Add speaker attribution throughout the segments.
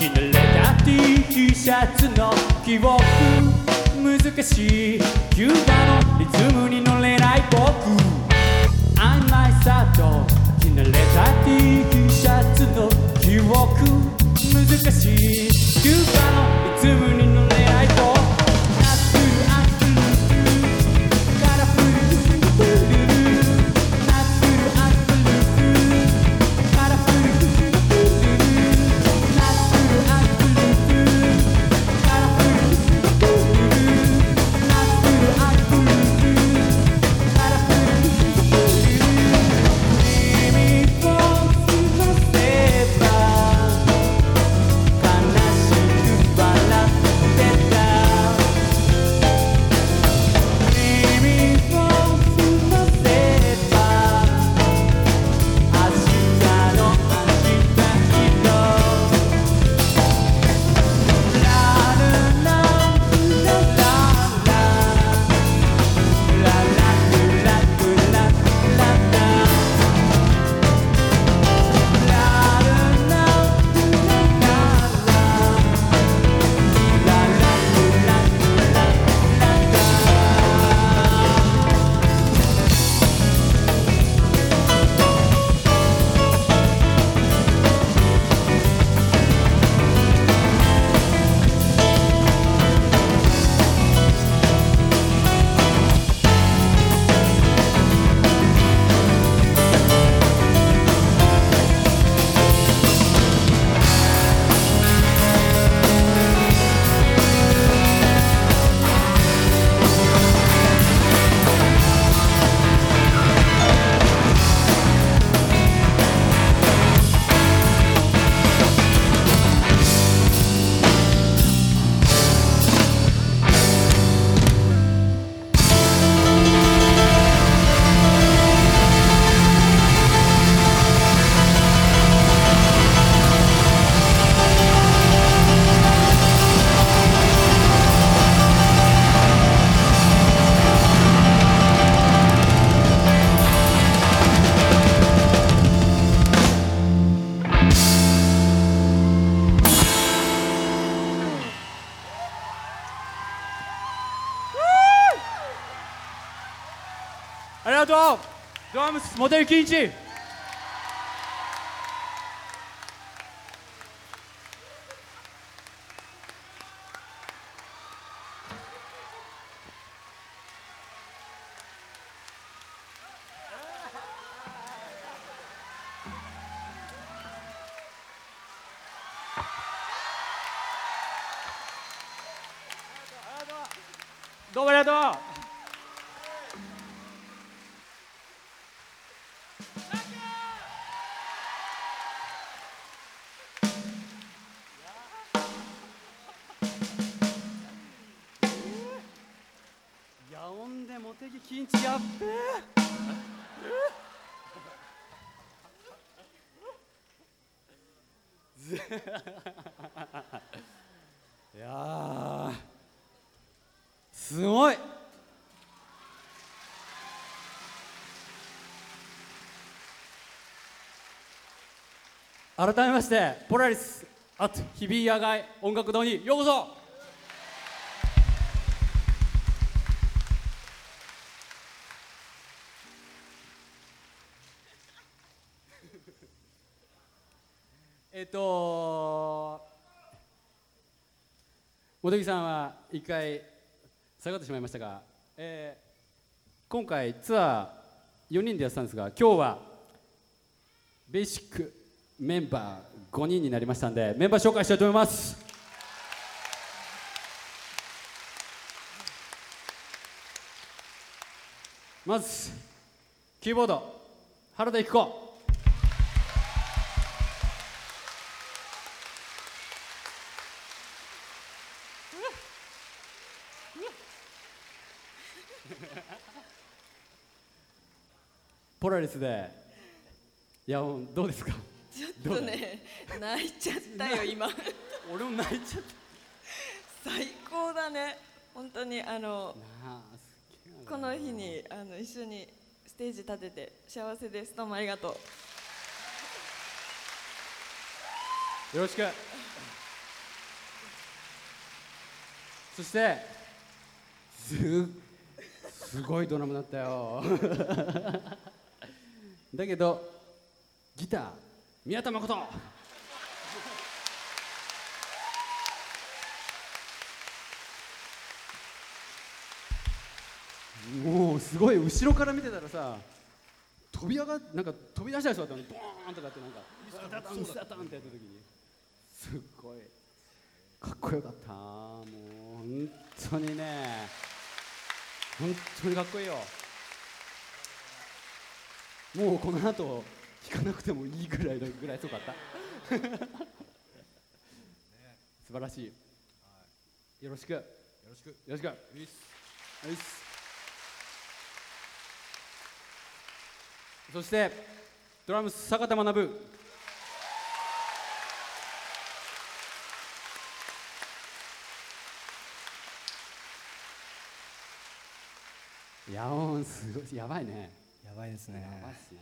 Speaker 1: ひねれた T シャツの記憶。難しいキューのリズムに乗れない僕。I'm my saddle れた T シャツの記憶。難しいキューダのリズムに乗れない僕。ありがとう。ドラムスモデルキンチ。どうもありがとう。
Speaker 2: オンでモテギキンチやっべえいやーすごい改めましてポラリスアット日比谷街音楽堂にようこそえっと茂木さんは一回下がってしまいましたが、えー今回ツアー4人でやってたんですが今日はベーシックメンバー5人になりましたんでメンバー紹介したいと思います。まずキーボード原田育子。ポラリスで。いやどうですか？
Speaker 3: ちょっとね泣いちゃったよ今。
Speaker 2: 俺も泣いちゃっ
Speaker 3: 最高だね。本当にあのこの日にあの一緒にステージ立てて幸せです。どうもありがとう。
Speaker 2: よろしく。
Speaker 1: そしてすすごいドラムだったよだけどギター宮田誠。もうすごい後ろから見てたらさ飛び上がっなんか飛び出した人だったのボーンとかってなんかスタタンスタタンってやった。時にすっごい。かっこよかった。もう本当にね本当にかっこいいよもうこの後弾かなくてもいいぐらいのぐらいすごかった。素晴らしい。よろしく。よ
Speaker 4: よろしく。
Speaker 1: ろしく。よしそしてドラムス坂田学。やおんすごい。やばいね
Speaker 4: やばいですね。
Speaker 1: やばいっすね。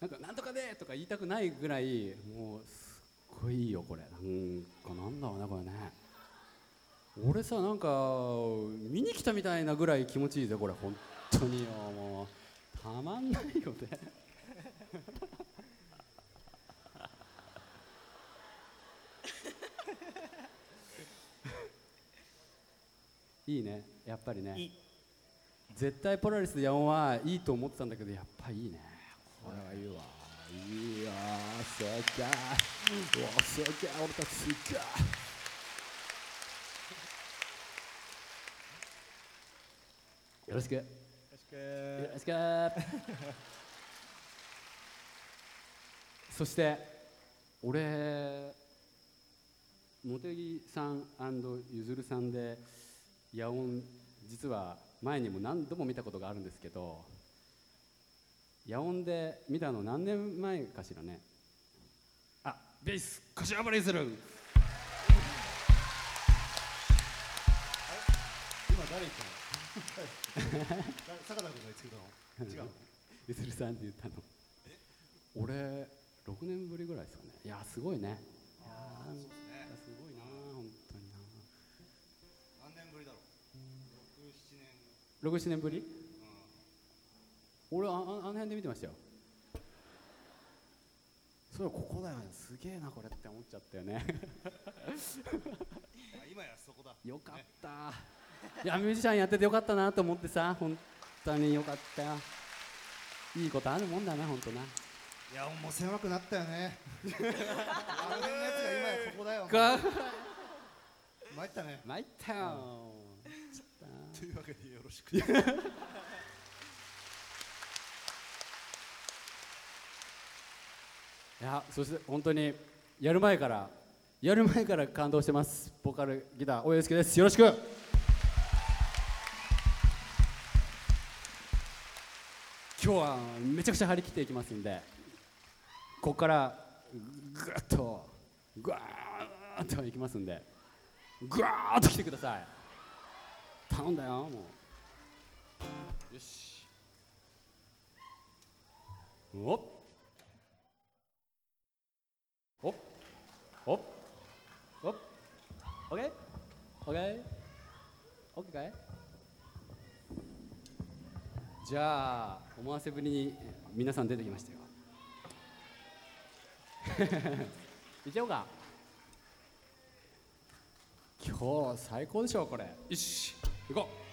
Speaker 1: なんかなんとかでとか言いたくないぐらいもうすっごいいいよこれ。なんかなんだろうねこれね。俺さなんか見に来たみたいなぐらい気持ちいいぜこれ。本当によもう。たまんないよねいいね。やっぱりね。
Speaker 4: いい。
Speaker 1: 絶対ポラリスでヤオンはいいと思ってたんだけどやっぱいいね。これはいいわ。いいよそうかおそうか俺たち好きかよろしく。よ
Speaker 4: よろしく。
Speaker 1: ろしく。そして俺茂木さんゆずるさんで野音実は前にも何度も見たことがあるんですけど野音で見たの何年前かしらね？あベース柏原譲る
Speaker 4: 今誰言ったの坂田君が言ってたの。違う
Speaker 1: ゆずるさんって言ったの。俺6年ぶりぐらいですかね。いやすごいね。いや
Speaker 4: 67年
Speaker 1: 67年ぶり、俺あああの辺で見てましたよ。そうここだよね。すげえなこれって思っちゃったよね。
Speaker 4: あ今やそこだ。
Speaker 1: よかった。いやミュージシャンやっててよかったなと思ってさ本当によかった。よいいことあるもんだな本当な。い
Speaker 4: やもう狭くなったよね。あの辺のやつが今やここだよ。
Speaker 1: が
Speaker 4: 参ったね。
Speaker 1: 参ったよ、
Speaker 4: というわけでよろしく。
Speaker 1: いやそして本当にやる前からやる前から感動してます。ボーカルギター大江介です。よろしく。今日はめちゃくちゃ張り切っていきますんでここからぐっとぐわーっといきますんでぐわーっと来てください。頼んだよもう。よし。おっ。おっ。おっ。おっ。オッケー？オッケー？オッケーかい？じゃあ思わせぶりに皆さん出てきましたよ。いっちゃおうか。今日最高でしょこれ。よし行こう